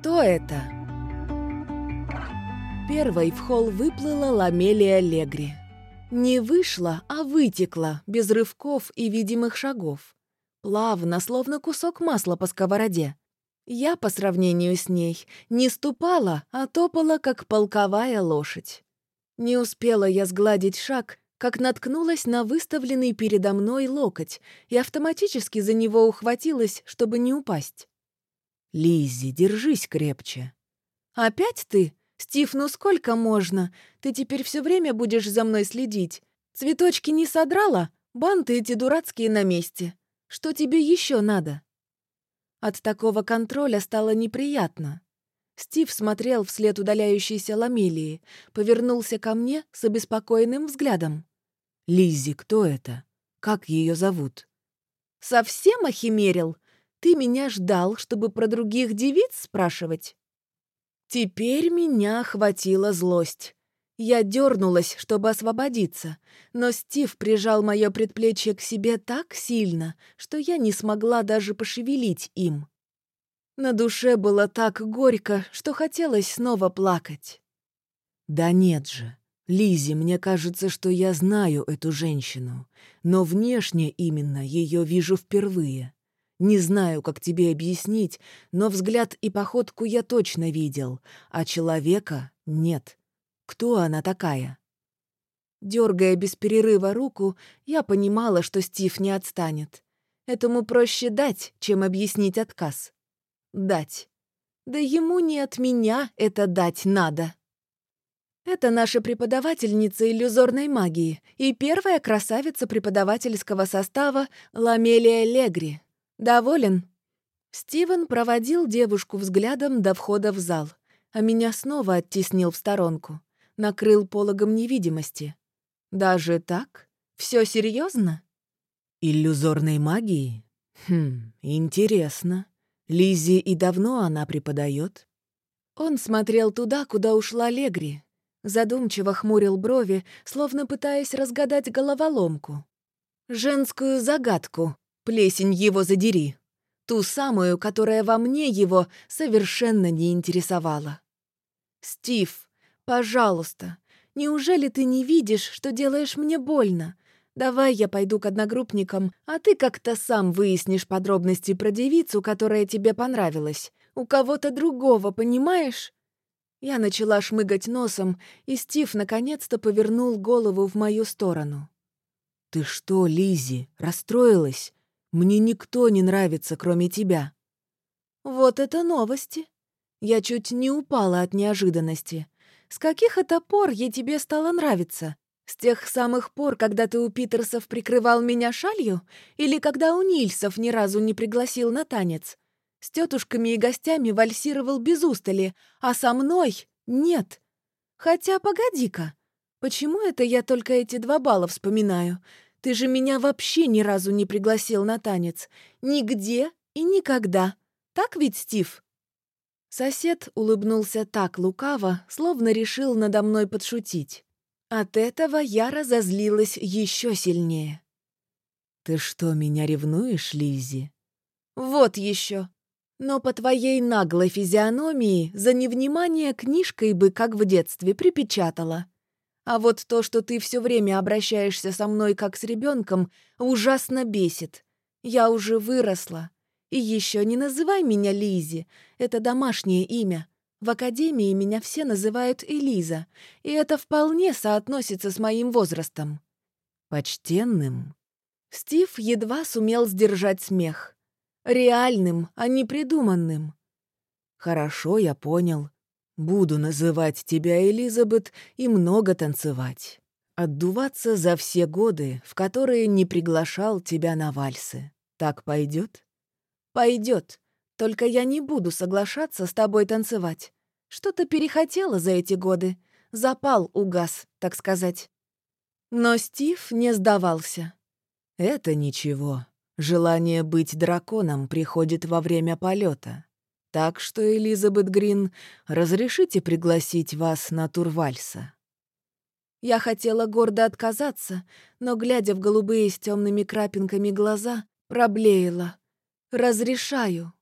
Кто это? Первой в холл выплыла Ламелия Легри. Не вышла, а вытекла, без рывков и видимых шагов. Плавно, словно кусок масла по сковороде. Я, по сравнению с ней, не ступала, а топала, как полковая лошадь. Не успела я сгладить шаг, как наткнулась на выставленный передо мной локоть и автоматически за него ухватилась, чтобы не упасть. Лиззи, держись крепче. «Опять ты? Стив, ну сколько можно? Ты теперь все время будешь за мной следить. Цветочки не содрала? Банты эти дурацкие на месте. Что тебе еще надо?» От такого контроля стало неприятно. Стив смотрел вслед удаляющейся ламелии, повернулся ко мне с обеспокоенным взглядом. «Лиззи, кто это? Как ее зовут?» «Совсем охимерил? Ты меня ждал, чтобы про других девиц спрашивать?» Теперь меня охватила злость. Я дернулась, чтобы освободиться, но Стив прижал мое предплечье к себе так сильно, что я не смогла даже пошевелить им. На душе было так горько, что хотелось снова плакать. «Да нет же. Лизи, мне кажется, что я знаю эту женщину, но внешне именно ее вижу впервые. Не знаю, как тебе объяснить, но взгляд и походку я точно видел, а человека нет. Кто она такая?» Дергая без перерыва руку, я понимала, что Стив не отстанет. Этому проще дать, чем объяснить отказ. Дать. Да ему не от меня это дать надо. Это наша преподавательница иллюзорной магии и первая красавица преподавательского состава Ламелия Легри, «Доволен?» Стивен проводил девушку взглядом до входа в зал, а меня снова оттеснил в сторонку, накрыл пологом невидимости. «Даже так? Все серьезно? «Иллюзорной магии? Хм, интересно. Лизи и давно она преподает?» Он смотрел туда, куда ушла Легри, задумчиво хмурил брови, словно пытаясь разгадать головоломку. Женскую загадку, Плесень его задери. Ту самую, которая во мне его совершенно не интересовала. «Стив, пожалуйста, неужели ты не видишь, что делаешь мне больно? Давай я пойду к одногруппникам, а ты как-то сам выяснишь подробности про девицу, которая тебе понравилась. У кого-то другого, понимаешь?» Я начала шмыгать носом, и Стив наконец-то повернул голову в мою сторону. «Ты что, Лизи, расстроилась? Мне никто не нравится, кроме тебя». «Вот это новости!» Я чуть не упала от неожиданности. «С каких это пор я тебе стала нравиться? С тех самых пор, когда ты у Питерсов прикрывал меня шалью? Или когда у Нильсов ни разу не пригласил на танец? С тетушками и гостями вальсировал без устали, а со мной — нет. Хотя, погоди-ка, почему это я только эти два балла вспоминаю? Ты же меня вообще ни разу не пригласил на танец. Нигде и никогда. Так ведь, Стив?» Сосед улыбнулся так лукаво, словно решил надо мной подшутить. От этого я разозлилась еще сильнее. «Ты что, меня ревнуешь, Лизи? «Вот еще. Но по твоей наглой физиономии за невнимание книжкой бы, как в детстве, припечатала. А вот то, что ты все время обращаешься со мной как с ребенком, ужасно бесит. Я уже выросла. И еще не называй меня Лизи. Это домашнее имя. В академии меня все называют Элиза, и это вполне соотносится с моим возрастом. Почтенным? Стив едва сумел сдержать смех. Реальным, а не придуманным. Хорошо, я понял. Буду называть тебя Элизабет и много танцевать. Отдуваться за все годы, в которые не приглашал тебя на вальсы. Так пойдет? Пойдет. Только я не буду соглашаться с тобой танцевать. Что-то перехотела за эти годы. Запал угас, так сказать. Но Стив не сдавался. Это ничего. Желание быть драконом приходит во время полета. Так что, Элизабет Грин, разрешите пригласить вас на Турвальса?» Я хотела гордо отказаться, но, глядя в голубые с темными крапинками глаза, проблеяла. «Разрешаю».